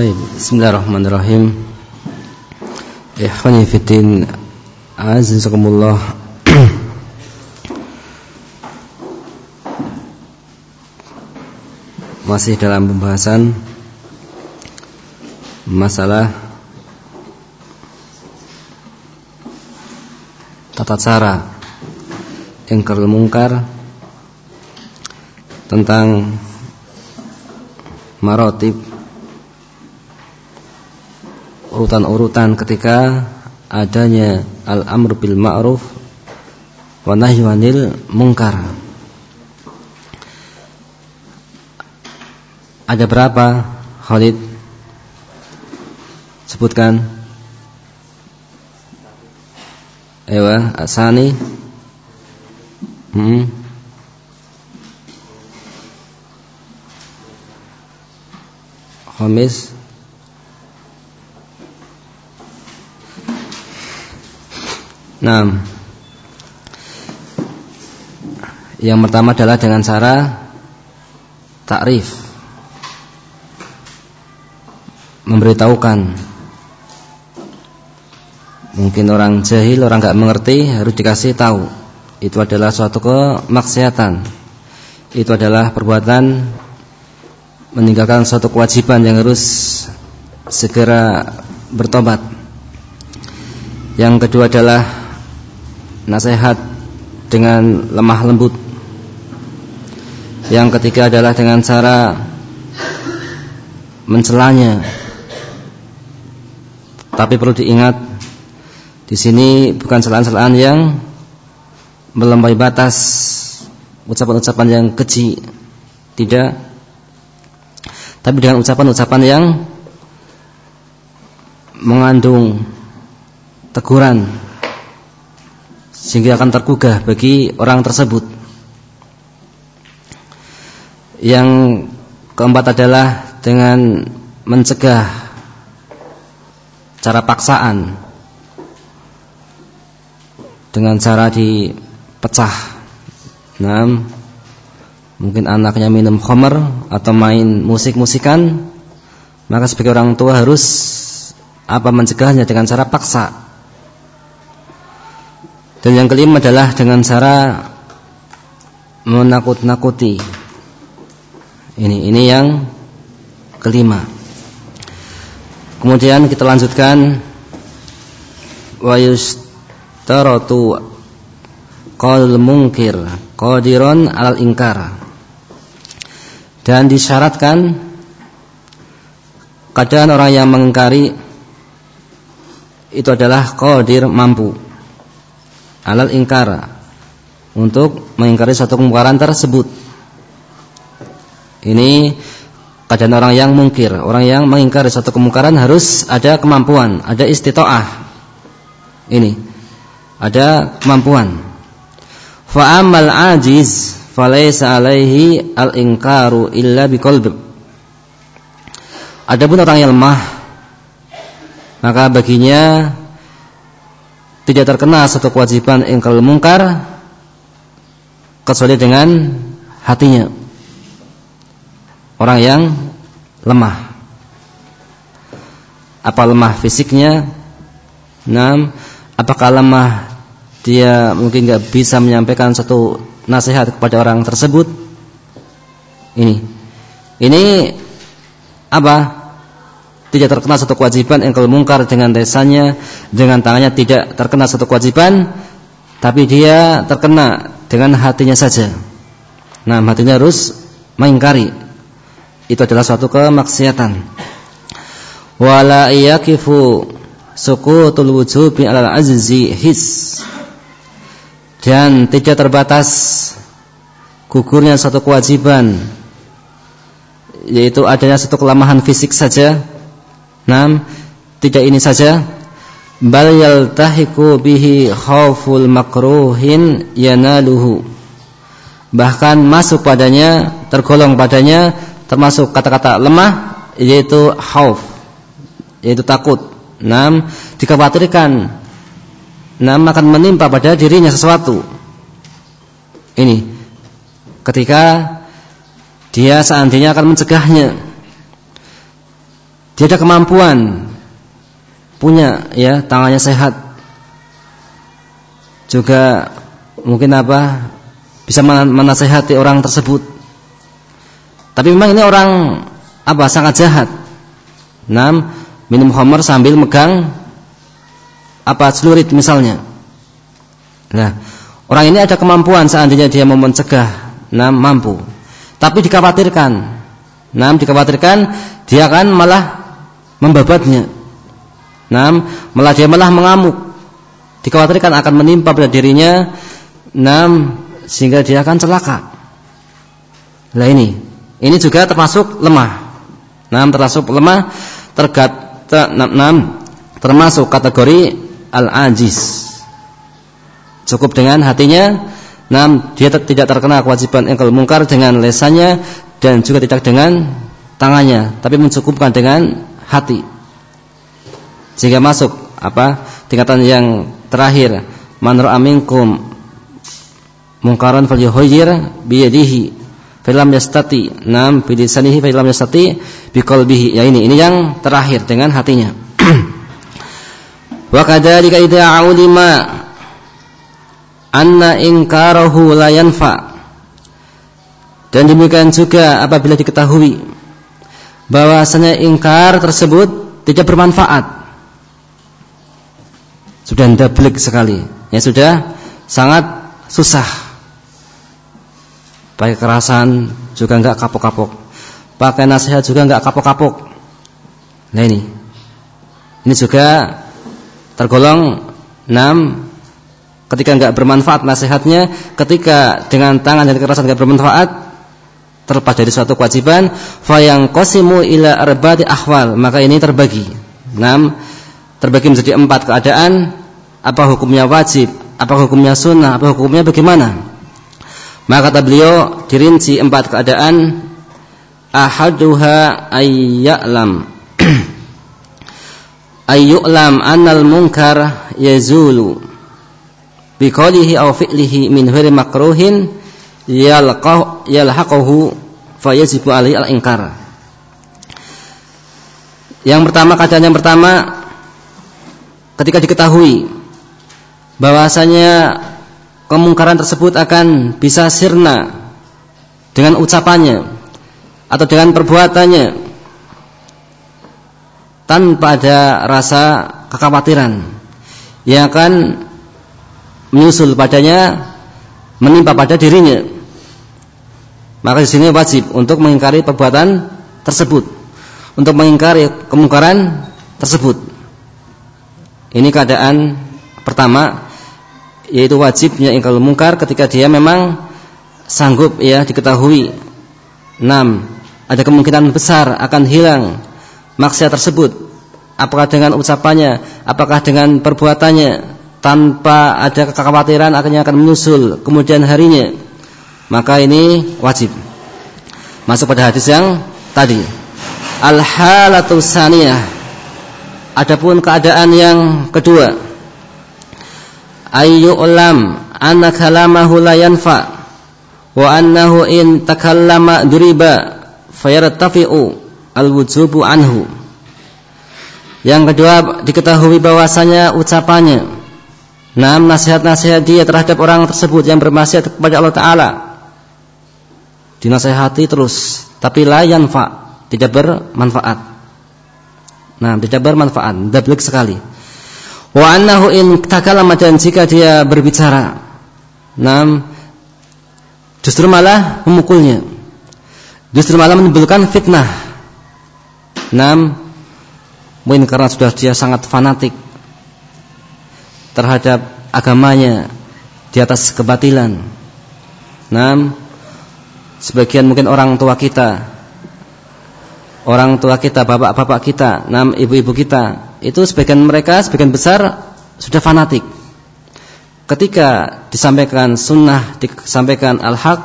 Bismillahirrahmanirrahim. Ikhwani fitin azizakumullah. Masih dalam pembahasan masalah tata cara ingkar mungkar tentang marotib urutan-urutan ketika adanya al-amr bil ma'ruf wa nahyi 'anil munkar. Ada berapa Khalid? Sebutkan. Ewa, Asani. Hmm. Khamis. Nah, yang pertama adalah dengan cara takrif, memberitahukan. Mungkin orang jahil, orang nggak mengerti, harus dikasih tahu. Itu adalah suatu kemaksiatan. Itu adalah perbuatan meninggalkan suatu kewajiban yang harus segera bertobat. Yang kedua adalah nasihat dengan lemah lembut. Yang ketiga adalah dengan cara mencelanya. Tapi perlu diingat di sini bukan celaan-celaan yang melampaui batas ucapan-ucapan yang keji. Tidak. Tapi dengan ucapan-ucapan yang mengandung teguran sehingga akan tergugah bagi orang tersebut. Yang keempat adalah dengan mencegah cara paksaan dengan cara dipecah. Nah, mungkin anaknya minum khamr atau main musik-musikan, maka sebagai orang tua harus apa mencegahnya dengan cara paksa dan yang kelima adalah dengan cara menakut-nakuti. Ini ini yang kelima. Kemudian kita lanjutkan wa yustaratu qal munkir qadiron alal ingkar. Dan disyaratkan keadaan orang yang mengingkari itu adalah qadir mampu alal ingkar untuk mengingkari suatu kemungkaran tersebut. Ini keadaan orang yang mungkir, orang yang mengingkari suatu kemungkaran harus ada kemampuan, ada istitoah. Ini ada kemampuan. Fa amal ajiz falaysa alaihi al ingkaru illa biqalbi. Adapun orang yang lemah maka baginya tidak terkena satu kewajiban ingkar mungkar kecuali dengan hatinya. Orang yang lemah. Apa lemah fisiknya? Nam, apakah lemah dia mungkin nggak bisa menyampaikan satu nasihat kepada orang tersebut? Ini. Ini apa? Tidak terkena satu kewajiban engkau mungkar dengan desanya dengan tangannya tidak terkena satu kewajiban tapi dia terkena dengan hatinya saja. Nah hatinya harus mengingkari. Itu adalah suatu kemaksiatan. Wala yakifu sukutul wujubi alal azzi his. Dan tidak terbatas gugurnya suatu kewajiban yaitu adanya satu kelemahan fisik saja Nam, tidak ini saja bal yaltahiku bihi khauful makruhin yanaluhu. Bahkan masuk padanya, tergolong padanya termasuk kata-kata lemah yaitu khauf, yaitu takut. Nam, dikhawatirkan nam akan menimpa pada dirinya sesuatu. Ini ketika dia seandainya akan mencegahnya dia ada kemampuan. Punya ya tangannya sehat. Juga mungkin apa bisa menasehati orang tersebut. Tapi memang ini orang apa sangat jahat. Enam minum homer sambil megang apa celurit misalnya. Nah orang ini ada kemampuan seandainya dia mau mencegah enam mampu. Tapi dikhawatirkan. Enam dikhawatirkan dia akan malah membabatnya Nam, malah dia malah mengamuk. Dikhawatirkan akan menimpa pada dirinya, nam, sehingga dia akan celaka. Nah ini, ini juga termasuk lemah. Nam termasuk lemah, tergat, nam, termasuk kategori al-ajiz. Cukup dengan hatinya, nam, dia tidak terkena kewajiban engkau mungkar dengan lesannya dan juga tidak dengan tangannya, tapi mencukupkan dengan hati. Sehingga masuk apa tingkatan yang terakhir. Man ra'a minkum munkaran falyughayyir bi yadihi falam yastati nam bi lisanihi falam yastati bi qalbihi ya ini ini yang terakhir dengan hatinya. Wa kadzalika idza ulima anna inkarahu la yanfa. Dan demikian juga apabila diketahui bahwasanya ingkar tersebut tidak bermanfaat sudah ndablik sekali. Ya sudah sangat susah. Pakai kerasan juga enggak kapok-kapok. Pakai nasihat juga enggak kapok-kapok. Nah ini. Ini juga tergolong enam ketika enggak bermanfaat nasihatnya, ketika dengan tangan dan kekerasan enggak bermanfaat terlepas dari suatu kewajiban, fa yang qasimu ila arba'ati ahwal, maka ini terbagi. Enam terbagi menjadi empat keadaan apa hukumnya wajib, apa hukumnya sunnah, apa hukumnya bagaimana. Maka kata beliau dirinci empat keadaan ahaduha ayya'lam ayyu'lam annal munkar yazulu biqaulihi aw fi'lihi min ghairi makruhin yalqahu yalhaquhu fayajibu alaihi al-inkar. Yang pertama keadaan yang pertama ketika diketahui bahwasanya kemungkaran tersebut akan bisa sirna dengan ucapannya atau dengan perbuatannya tanpa ada rasa kekhawatiran yang akan menyusul padanya menimpa pada dirinya maka di sini wajib untuk mengingkari perbuatan tersebut untuk mengingkari kemungkaran tersebut ini keadaan pertama yaitu wajibnya ingkar mungkar ketika dia memang sanggup ya diketahui. 6. Ada kemungkinan besar akan hilang maksiat tersebut. Apakah dengan ucapannya, apakah dengan perbuatannya tanpa ada kekhawatiran akhirnya akan menyusul kemudian harinya. Maka ini wajib. Masuk pada hadis yang tadi. Al-halatu saniyah. Adapun keadaan yang kedua ayyu'lam anna kalamahu la yanfa wa annahu in takallama duriba fayartafi'u al-wujubu anhu yang kedua diketahui bahwasanya ucapannya nam nasihat-nasihat dia terhadap orang tersebut yang bermaksiat kepada Allah taala dinasihati terus tapi la yanfa tidak bermanfaat nah tidak bermanfaat dablik sekali Wa annahu in takallama dan jika dia berbicara, nam justru malah memukulnya. Justru malah menimbulkan fitnah. Nam mungkin karena sudah dia sangat fanatik terhadap agamanya di atas kebatilan. Nam sebagian mungkin orang tua kita orang tua kita, bapak-bapak kita, nam ibu-ibu kita itu sebagian mereka sebagian besar sudah fanatik. Ketika disampaikan sunnah, disampaikan al-haq,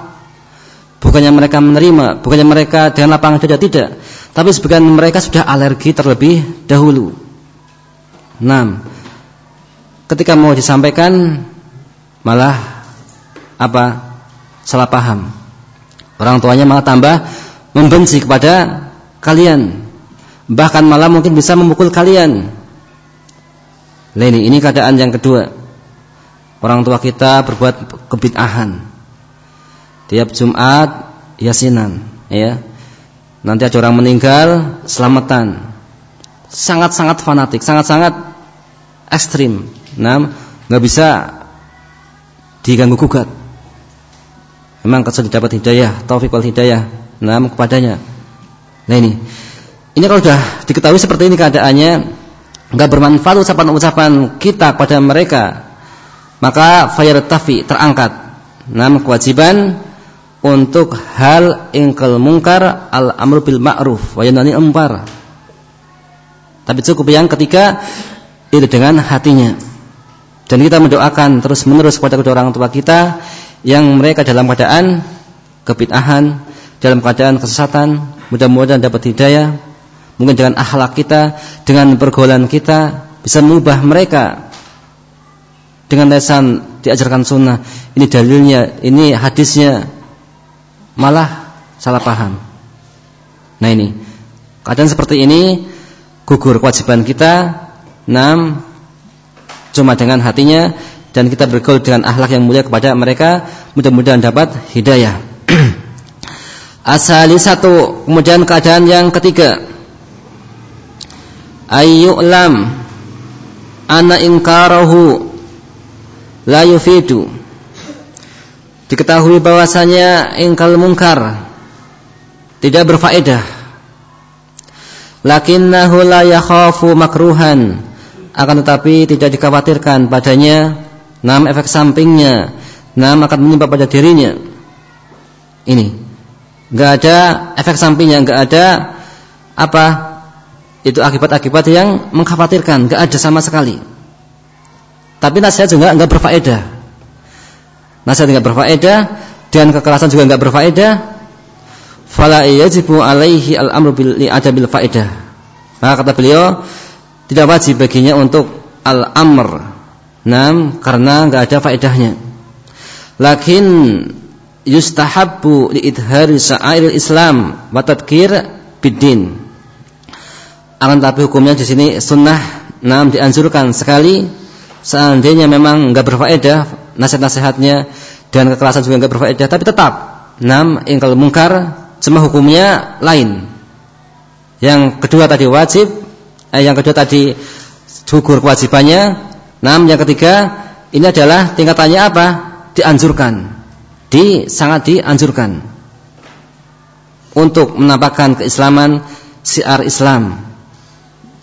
bukannya mereka menerima, bukannya mereka dengan lapangan tidak tidak, tapi sebagian mereka sudah alergi terlebih dahulu. Nah, ketika mau disampaikan malah apa? salah paham. Orang tuanya malah tambah membenci kepada kalian bahkan malah mungkin bisa memukul kalian. Leni, ini keadaan yang kedua. Orang tua kita berbuat kebid'ahan. Tiap Jumat yasinan, ya. Nanti ada orang meninggal, selamatan. Sangat-sangat fanatik, sangat-sangat ekstrim. Nah, nggak bisa diganggu gugat. Memang kesulitan dapat hidayah, taufik wal hidayah. Nah, kepadanya. Nah ini, ini kalau sudah diketahui seperti ini keadaannya, nggak bermanfaat ucapan-ucapan kita kepada mereka, maka fayar tafi terangkat. Nah, kewajiban untuk hal ingkal mungkar al amru bil ma'ruf wa yanani empar. Tapi cukup yang ketiga itu dengan hatinya. Dan kita mendoakan terus menerus kepada kedua orang tua kita yang mereka dalam keadaan kebid'ahan, dalam keadaan kesesatan, mudah-mudahan dapat hidayah. Mungkin dengan akhlak kita, dengan pergaulan kita bisa mengubah mereka dengan lesan diajarkan sunnah. Ini dalilnya, ini hadisnya, malah salah paham. Nah ini keadaan seperti ini gugur kewajiban kita. Enam cuma dengan hatinya dan kita bergaul dengan akhlak yang mulia kepada mereka mudah-mudahan dapat hidayah. Asali satu kemudian keadaan yang ketiga. Ayyulam ana ingkarahu la yufidu. Diketahui bahwasanya ingkal mungkar tidak berfaedah. Lakinnahu la yakhafu makruhan akan tetapi tidak dikhawatirkan padanya nam efek sampingnya. Nam akan menimpa pada dirinya. Ini. Enggak ada efek sampingnya enggak ada apa itu akibat-akibat yang mengkhawatirkan. Enggak ada sama sekali. Tapi nasihat juga enggak berfaedah. Nasihat tidak berfaedah dan kekerasan juga enggak berfaedah. Fala yajibu alaihi al-amru bil adabil faedah. Maka kata beliau tidak wajib baginya untuk al-amr nam karena enggak ada faedahnya. Lakin yustahabbu li idhari sa'airil islam wa tadhkir biddin. Akan tapi hukumnya di sini sunnah. Nam dianjurkan sekali. Seandainya memang enggak berfaedah nasihat-nasihatnya dan kekerasan juga enggak berfaedah tapi tetap. Enam ingkal mungkar cuma hukumnya lain. Yang kedua tadi wajib eh, yang kedua tadi gugur kewajibannya enam yang ketiga ini adalah tingkatannya apa? Dianjurkan. Di sangat dianjurkan. Untuk menampakkan keislaman siar Islam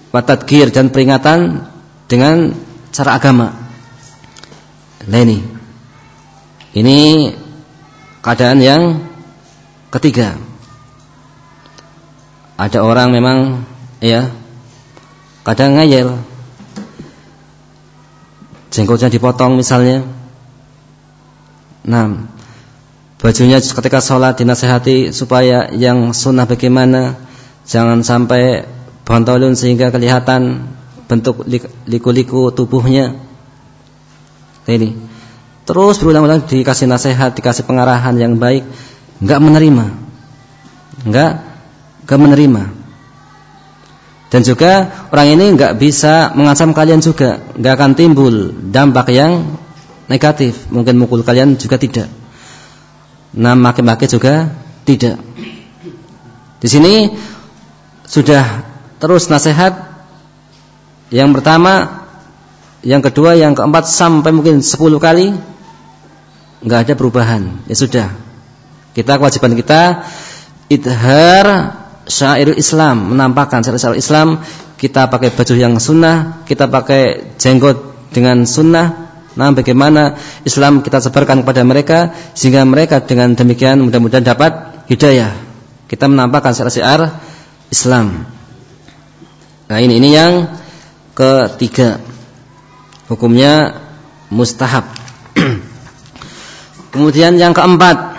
watadkir dan peringatan dengan cara agama. Nah ini. Ini keadaan yang ketiga. Ada orang memang ya kadang ngayel jenggotnya dipotong misalnya. Nah bajunya ketika sholat dinasehati supaya yang sunnah bagaimana. Jangan sampai bontolun sehingga kelihatan bentuk liku-liku tubuhnya. Ini. Terus berulang-ulang dikasih nasihat, dikasih pengarahan yang baik, enggak menerima. Enggak enggak menerima. Dan juga orang ini enggak bisa mengancam kalian juga, enggak akan timbul dampak yang negatif. Mungkin mukul kalian juga tidak. Nah, maki-maki juga tidak. Di sini sudah terus nasihat yang pertama yang kedua, yang keempat sampai mungkin sepuluh kali nggak ada perubahan. Ya sudah. Kita kewajiban kita idhar syair Islam, menampakkan syair Islam, kita pakai baju yang sunnah, kita pakai jenggot dengan sunnah. Nah, bagaimana Islam kita sebarkan kepada mereka sehingga mereka dengan demikian mudah-mudahan dapat hidayah. Kita menampakkan syair Islam. Nah, ini ini yang ketiga hukumnya mustahab. Kemudian yang keempat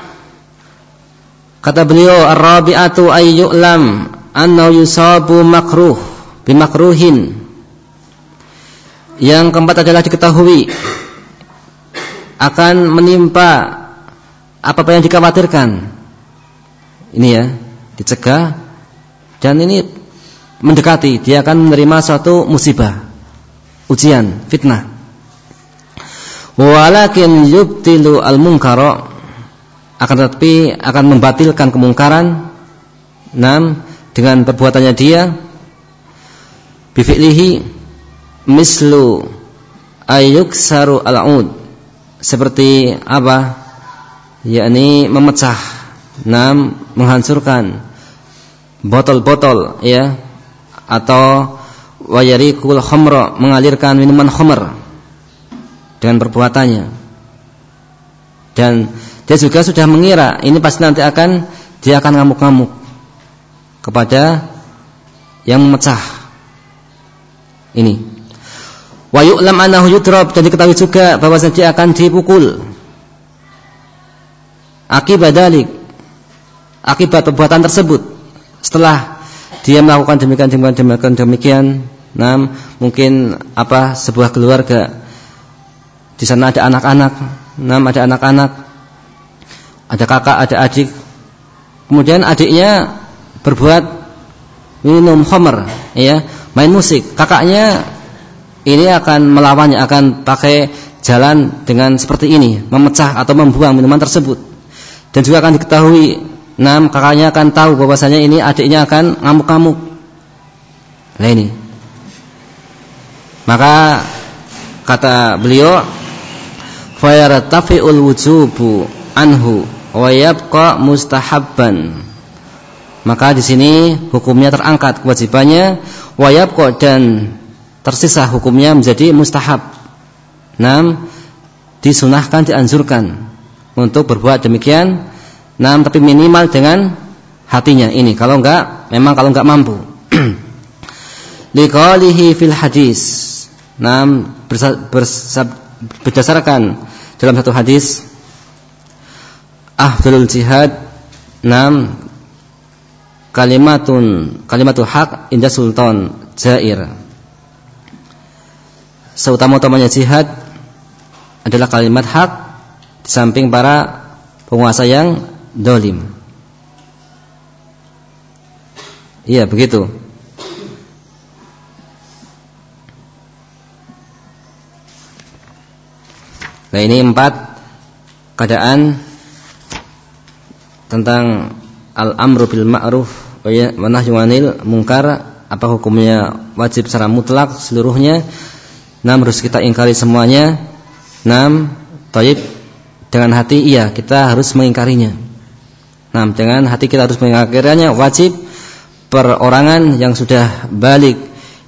kata beliau ar-rabi'atu ay yu'lam annahu yusabu makruh bimakruhin. Yang keempat adalah diketahui akan menimpa apa-apa yang dikhawatirkan. Ini ya, dicegah dan ini mendekati, dia akan menerima suatu musibah, ujian, fitnah. Walakin yubtilu al-munkara akan tetapi akan membatalkan kemungkaran nam dengan perbuatannya dia bifi'lihi mislu saru al-ud seperti apa? Yakni memecah nam menghancurkan botol-botol ya atau wayarikul khamra mengalirkan minuman khamr dengan perbuatannya. Dan dia juga sudah mengira ini pasti nanti akan dia akan ngamuk-ngamuk kepada yang memecah ini. Wa yu'lam annahu yudrab dan diketahui juga bahwa dia akan dipukul. Akibat dalik akibat perbuatan tersebut setelah dia melakukan demikian demikian demikian demikian nah mungkin apa sebuah keluarga di sana ada anak-anak nah ada anak-anak ada kakak ada adik kemudian adiknya berbuat minum homer ya main musik kakaknya ini akan melawannya akan pakai jalan dengan seperti ini memecah atau membuang minuman tersebut dan juga akan diketahui Nam kakaknya akan tahu bahwasanya ini adiknya akan ngamuk-ngamuk. Nah ini. Maka kata beliau fayartafi'ul wujubu anhu wa yabqa mustahabban. Maka di sini hukumnya terangkat kewajibannya wa yabqa dan tersisa hukumnya menjadi mustahab. Nam disunahkan dianjurkan untuk berbuat demikian Nah, tapi minimal dengan hatinya ini. Kalau enggak, memang kalau enggak mampu. Liqalihi fil hadis. Nah, berdasarkan dalam satu hadis Afdalul jihad Nam kalimatun kalimatul haq inda sultan jair. Seutama-utamanya jihad adalah kalimat hak di samping para penguasa yang dolim. Iya begitu. Nah ini empat keadaan tentang al-amru bil ma'ruf wa nahyu anil munkar apa hukumnya wajib secara mutlak seluruhnya. Enam harus kita ingkari semuanya. Enam taib dengan hati iya kita harus mengingkarinya. Nah, dengan hati kita harus mengakhirannya wajib perorangan yang sudah balik,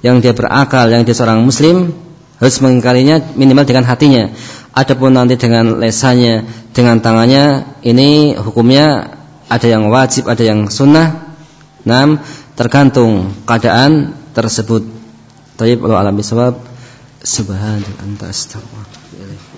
yang dia berakal, yang dia seorang muslim harus mengingkarinya minimal dengan hatinya. Adapun nanti dengan lesannya, dengan tangannya, ini hukumnya ada yang wajib, ada yang sunnah. Nah, tergantung keadaan tersebut. Tayyib Allah alam bisawab. Subhanallah.